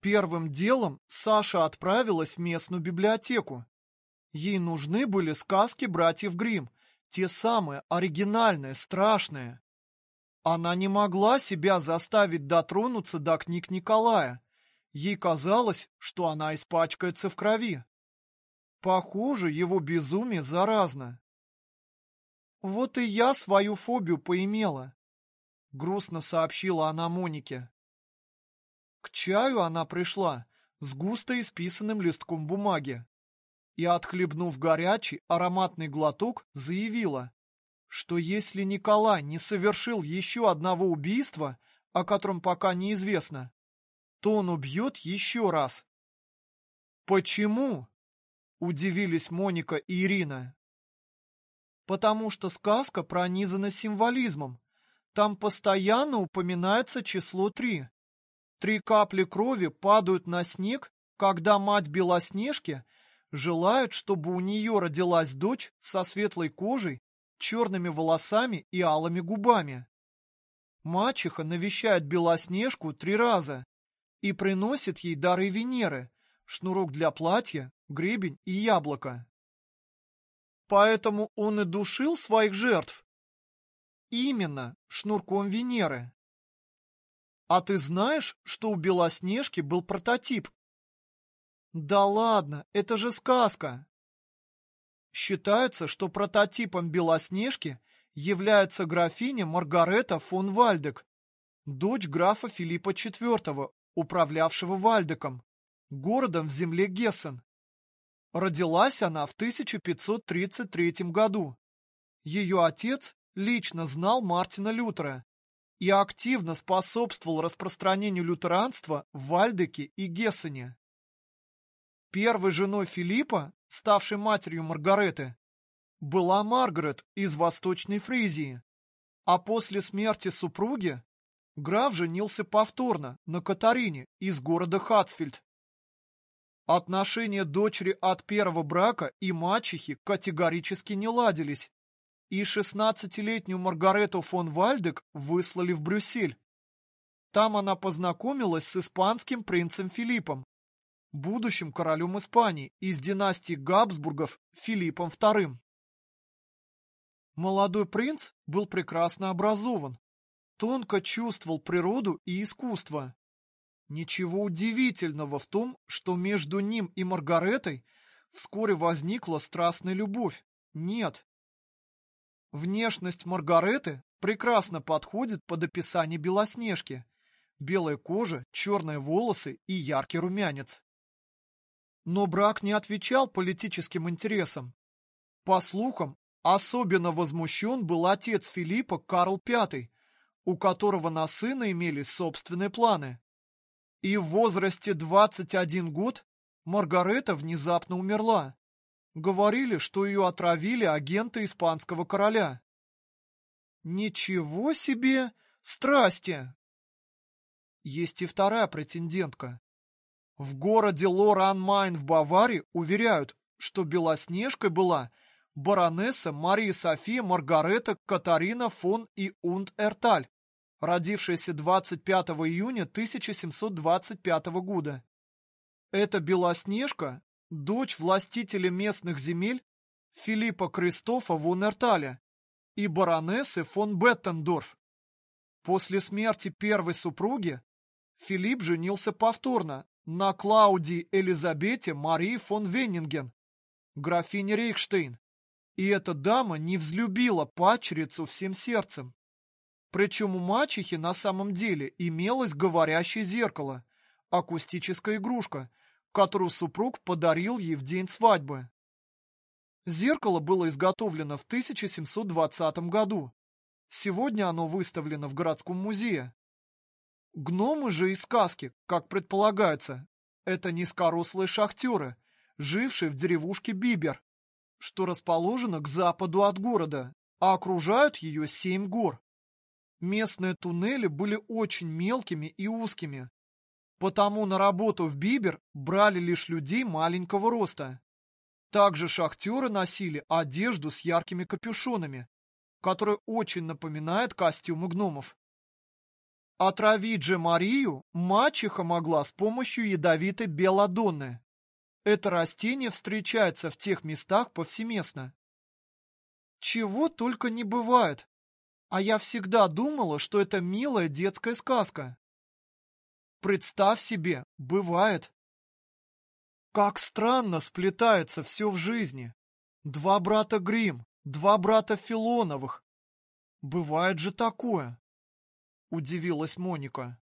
Первым делом Саша отправилась в местную библиотеку. Ей нужны были сказки братьев Гримм, те самые оригинальные, страшные. Она не могла себя заставить дотронуться до книг Николая. Ей казалось, что она испачкается в крови. Похоже, его безумие заразно. Вот и я свою фобию поимела, грустно сообщила она Монике. К чаю она пришла с густо исписанным листком бумаги и, отхлебнув горячий ароматный глоток, заявила, что если Николай не совершил еще одного убийства, о котором пока неизвестно, то он убьет еще раз. «Почему?» – удивились Моника и Ирина. «Потому что сказка пронизана символизмом. Там постоянно упоминается число три. Три капли крови падают на снег, когда мать Белоснежки – желают, чтобы у нее родилась дочь со светлой кожей, черными волосами и алыми губами. Мачеха навещает Белоснежку три раза и приносит ей дары Венеры, шнурок для платья, гребень и яблоко. Поэтому он и душил своих жертв. Именно шнурком Венеры. А ты знаешь, что у Белоснежки был прототип, да ладно, это же сказка. Считается, что прототипом Белоснежки является графиня Маргарета фон Вальдек, дочь графа Филиппа IV, управлявшего Вальдеком, городом в земле Гессен. Родилась она в 1533 году. Ее отец лично знал Мартина Лютера и активно способствовал распространению лютеранства в Вальдеке и Гессене. Первой женой Филиппа, ставшей матерью Маргареты, была Маргарет из Восточной Фризии, а после смерти супруги граф женился повторно на Катарине из города Хатсфельд. Отношения дочери от первого брака и мачехи категорически не ладились, и шестнадцатилетнюю Маргарету фон Вальдек выслали в Брюссель. Там она познакомилась с испанским принцем Филиппом, будущим королем Испании из династии Габсбургов Филиппом II. Молодой принц был прекрасно образован, тонко чувствовал природу и искусство. Ничего удивительного в том, что между ним и Маргаретой вскоре возникла страстная любовь. Нет. Внешность Маргареты прекрасно подходит под описание Белоснежки. Белая кожа, черные волосы и яркий румянец. Но брак не отвечал политическим интересам. По слухам, особенно возмущен был отец Филиппа Карл V, у которого на сына имелись собственные планы. И в возрасте 21 год Маргарета внезапно умерла. Говорили, что ее отравили агенты испанского короля. Ничего себе страсти! Есть и вторая претендентка. В городе Лоранмайн в Баварии уверяют, что Белоснежкой была баронесса Мария София Маргарета Катарина фон и Унд Эрталь, родившаяся 25 июня 1725 года. Эта Белоснежка – дочь властителя местных земель Филиппа Кристофа фон Эрталя и баронессы фон Беттендорф. После смерти первой супруги Филипп женился повторно на Клаудии Элизабете Марии фон Веннинген, графине Рейхштейн. И эта дама не взлюбила пачерицу всем сердцем. Причем у мачехи на самом деле имелось говорящее зеркало, акустическая игрушка, которую супруг подарил ей в день свадьбы. Зеркало было изготовлено в 1720 году. Сегодня оно выставлено в городском музее. Гномы же из сказки, как предполагается, это низкорослые шахтеры, жившие в деревушке Бибер, что расположено к западу от города, а окружают ее семь гор. Местные туннели были очень мелкими и узкими, потому на работу в Бибер брали лишь людей маленького роста. Также шахтеры носили одежду с яркими капюшонами, которая очень напоминает костюмы гномов. Отравить же Марию мачеха могла с помощью ядовитой белладонны. Это растение встречается в тех местах повсеместно. Чего только не бывает. А я всегда думала, что это милая детская сказка. Представь себе, бывает. Как странно сплетается все в жизни. Два брата Грим, два брата Филоновых. Бывает же такое. Удивилась Моника.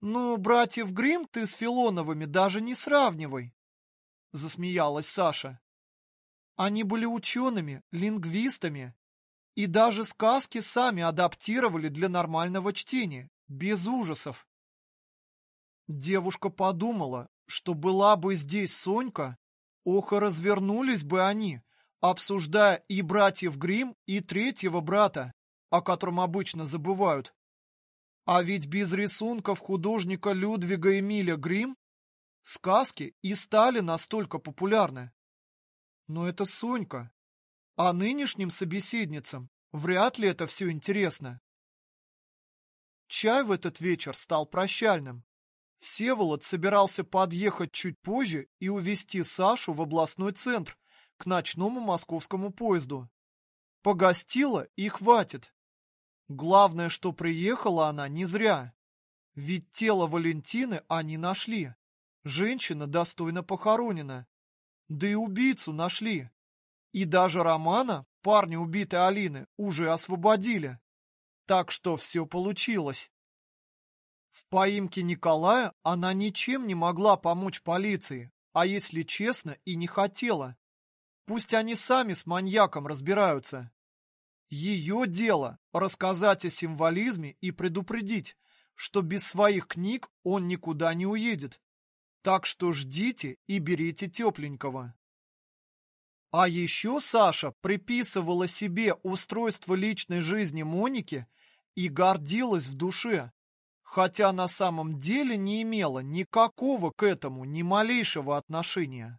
Ну, братьев Грим ты с Филоновыми даже не сравнивай. Засмеялась Саша. Они были учеными, лингвистами, и даже сказки сами адаптировали для нормального чтения, без ужасов. Девушка подумала, что была бы здесь Сонька, ох, развернулись бы они, обсуждая и братьев Грим, и третьего брата, о котором обычно забывают. А ведь без рисунков художника Людвига Эмиля Грим сказки и стали настолько популярны. Но это Сонька. А нынешним собеседницам вряд ли это все интересно. Чай в этот вечер стал прощальным. Всеволод собирался подъехать чуть позже и увезти Сашу в областной центр к ночному московскому поезду. Погостила и хватит. Главное, что приехала она не зря. Ведь тело Валентины они нашли. Женщина достойно похоронена. Да и убийцу нашли. И даже Романа, парня убитой Алины, уже освободили. Так что все получилось. В поимке Николая она ничем не могла помочь полиции, а если честно, и не хотела. Пусть они сами с маньяком разбираются. Ее дело рассказать о символизме и предупредить, что без своих книг он никуда не уедет. Так что ждите и берите тепленького. А еще Саша приписывала себе устройство личной жизни Моники и гордилась в душе, хотя на самом деле не имела никакого к этому ни малейшего отношения.